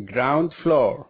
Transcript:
ground floor.